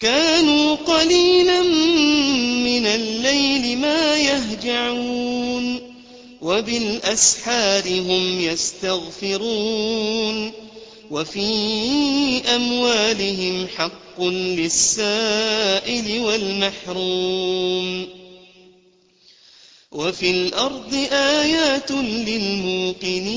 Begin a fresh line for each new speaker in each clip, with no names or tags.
كانوا قليلا من الليل ما يهجعون وبالأسحار هم يستغفرون وفي أموالهم حق للسائل والمحروم. وفي الأرض آيات للموقنين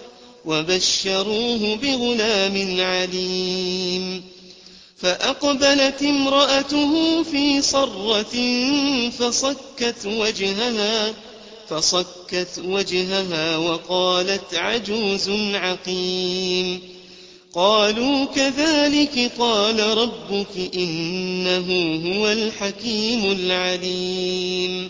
وبشروه بغلام عليم. فأقبلت امرأته في صرة فصكت وجهها فصكت وجهها وقالت عجوز عقيم. قالوا كذلك قال ربك إنه هو الحكيم العليم.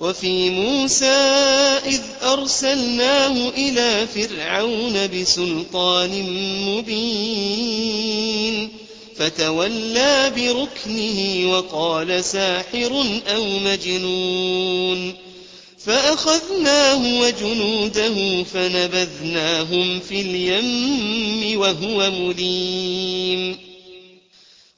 وفي موسى إذ أرسلناه إلى فرعون بسلطان مبين فتولى بركنه وقال ساحر أو مجنون. فأخذناه وجنوده فنبذناهم في اليم وهو مليم.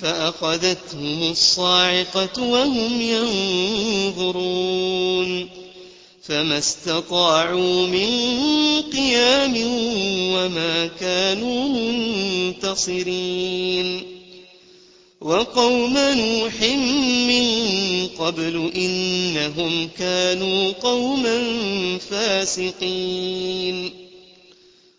فأخذتهم الصاعقة وهم ينظرون فما استطاعوا من قيام وما كانوا منتصرين وقوم نوح من قبل إنهم كانوا قوما فاسقين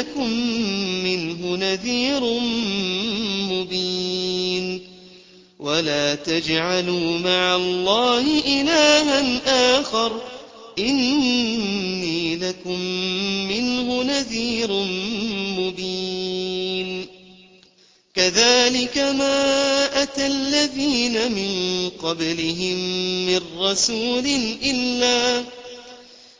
لكم منه نذير مبين. ولا تجعلوا مع الله إلها آخر. إني لكم منه نذير مبين. كذلك ما أتى الذين من قبلهم من رسول إلا